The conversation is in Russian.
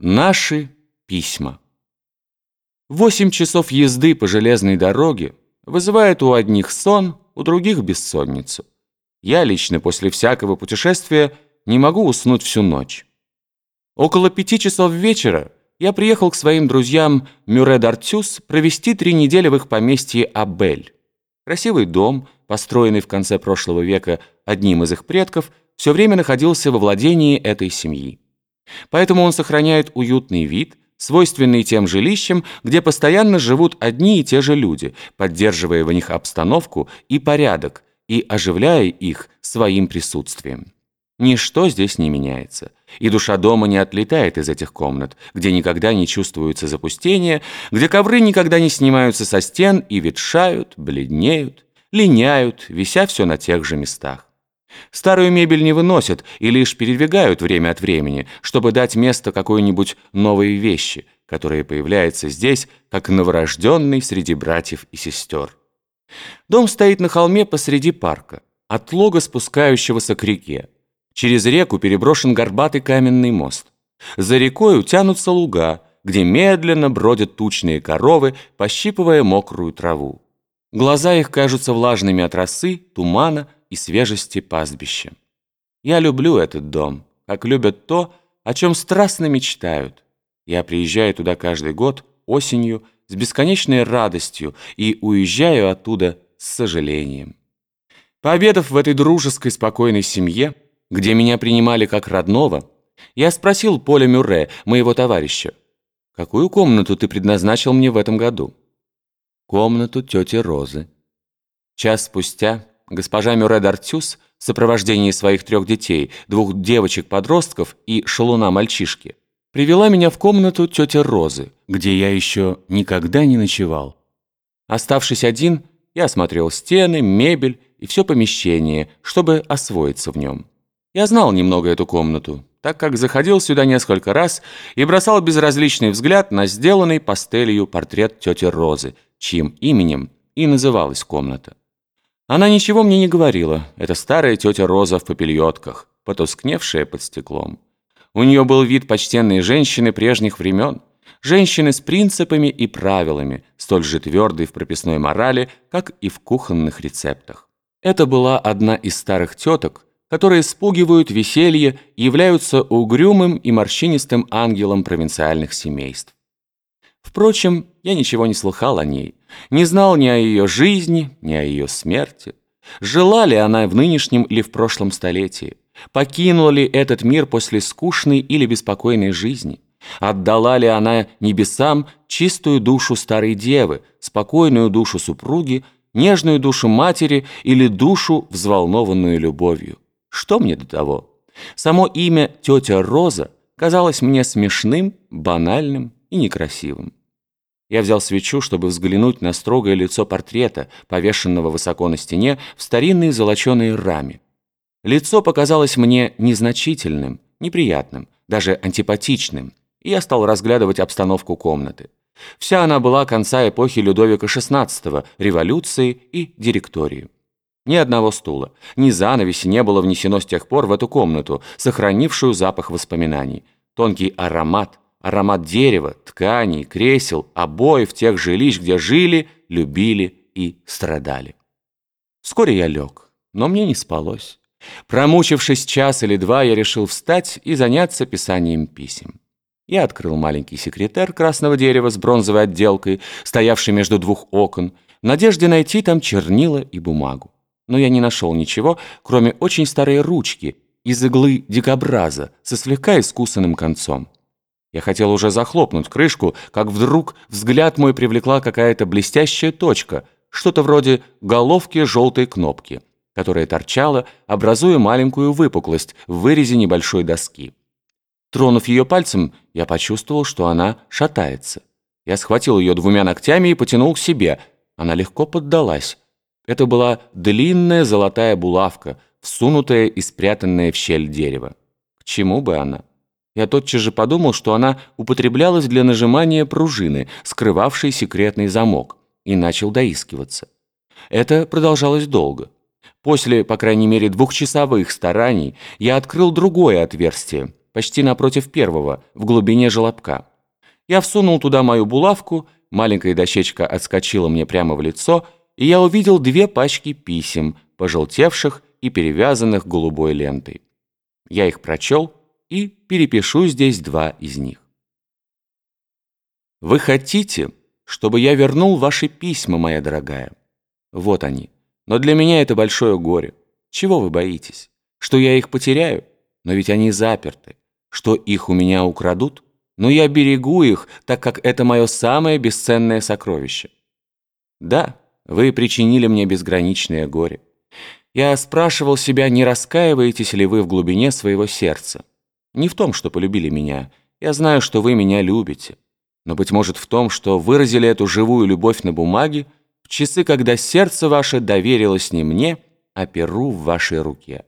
Наши письма. Восемь часов езды по железной дороге вызывает у одних сон, у других бессонницу. Я лично после всякого путешествия не могу уснуть всю ночь. Около пяти часов вечера я приехал к своим друзьям Мюре d'Артюс провести три недели в их поместье Абель. Красивый дом, построенный в конце прошлого века одним из их предков, все время находился во владении этой семьи. Поэтому он сохраняет уютный вид, свойственный тем жилищам, где постоянно живут одни и те же люди, поддерживая в них обстановку и порядок, и оживляя их своим присутствием. Ничто здесь не меняется, и душа дома не отлетает из этих комнат, где никогда не чувствуется запустение, где ковры никогда не снимаются со стен и ветшают, бледнеют, линяют, вися все на тех же местах. Старую мебель не выносят и лишь передвигают время от времени, чтобы дать место какой-нибудь новой вещи, которая появляется здесь, как новорожденный среди братьев и сестер. Дом стоит на холме посреди парка, от лога спускающегося к реке. Через реку переброшен горбатый каменный мост. За рекой утянутся луга, где медленно бродят тучные коровы, пощипывая мокрую траву. Глаза их кажутся влажными от росы, тумана, и свежести пастбища. Я люблю этот дом, как любят то, о чем страстно мечтают. Я приезжаю туда каждый год осенью с бесконечной радостью и уезжаю оттуда с сожалением. Пообедав в этой дружеской спокойной семье, где меня принимали как родного, я спросил Поля Мюрре, моего товарища, «Какую комнату ты предназначил мне в этом году?» «Комнату тети Розы». Час спустя госпожа Мюре d'Артюс в сопровождении своих трех детей, двух девочек-подростков и шалуна-мальчишки, привела меня в комнату тети Розы, где я еще никогда не ночевал. Оставшись один, я осмотрел стены, мебель и все помещение, чтобы освоиться в нем. Я знал немного эту комнату, так как заходил сюда несколько раз и бросал безразличный взгляд на сделанный пастелью портрет тети Розы, чьим именем и называлась комната. Она ничего мне не говорила. Это старая тетя Роза в попельотках, потускневшая под стеклом. У нее был вид почтенной женщины прежних времен. Женщины с принципами и правилами, столь же твердой в прописной морали, как и в кухонных рецептах. Это была одна из старых теток, которые спугивают веселье и являются угрюмым и морщинистым ангелом провинциальных семейств. Впрочем, я ничего не слыхал о ней, не знал ни о ее жизни, ни о ее смерти. Жила ли она в нынешнем или в прошлом столетии? Покинула ли этот мир после скучной или беспокойной жизни? Отдала ли она небесам чистую душу старой девы, спокойную душу супруги, нежную душу матери или душу, взволнованную любовью? Что мне до того? Само имя «тетя Роза» казалось мне смешным, банальным и некрасивым. Я взял свечу, чтобы взглянуть на строгое лицо портрета, повешенного высоко на стене в старинной золоченой раме. Лицо показалось мне незначительным, неприятным, даже антипатичным, и я стал разглядывать обстановку комнаты. Вся она была конца эпохи Людовика XVI, революции и директории. Ни одного стула, ни занавеси не было внесено с тех пор в эту комнату, сохранившую запах воспоминаний. Тонкий аромат – аромат дерева, тканей, кресел, обоев тех жилищ, где жили, любили и страдали. Вскоре я лег, но мне не спалось. Промучившись час или два, я решил встать и заняться писанием писем. Я открыл маленький секретер красного дерева с бронзовой отделкой, стоявший между двух окон, в надежде найти там чернила и бумагу. Но я не нашел ничего, кроме очень старой ручки из иглы дикобраза со слегка искусанным концом. Я хотел уже захлопнуть крышку, как вдруг взгляд мой привлекла какая-то блестящая точка, что-то вроде головки желтой кнопки, которая торчала, образуя маленькую выпуклость в вырезе небольшой доски. Тронув ее пальцем, я почувствовал, что она шатается. Я схватил ее двумя ногтями и потянул к себе. Она легко поддалась. Это была длинная золотая булавка, всунутая и спрятанная в щель дерева. К чему бы она? Я тотчас же подумал, что она употреблялась для нажимания пружины, скрывавшей секретный замок, и начал доискиваться. Это продолжалось долго. После, по крайней мере, двухчасовых стараний я открыл другое отверстие, почти напротив первого, в глубине желобка. Я всунул туда мою булавку, маленькая дощечка отскочила мне прямо в лицо, и я увидел две пачки писем, пожелтевших и перевязанных голубой лентой. Я их прочел и перепишу здесь два из них. Вы хотите, чтобы я вернул ваши письма, моя дорогая? Вот они. Но для меня это большое горе. Чего вы боитесь? Что я их потеряю? Но ведь они заперты. Что их у меня украдут? Но я берегу их, так как это мое самое бесценное сокровище. Да, вы причинили мне безграничное горе. Я спрашивал себя, не раскаиваетесь ли вы в глубине своего сердца. Не в том, что полюбили меня. Я знаю, что вы меня любите. Но, быть может, в том, что выразили эту живую любовь на бумаге в часы, когда сердце ваше доверилось не мне, а перу в вашей руке.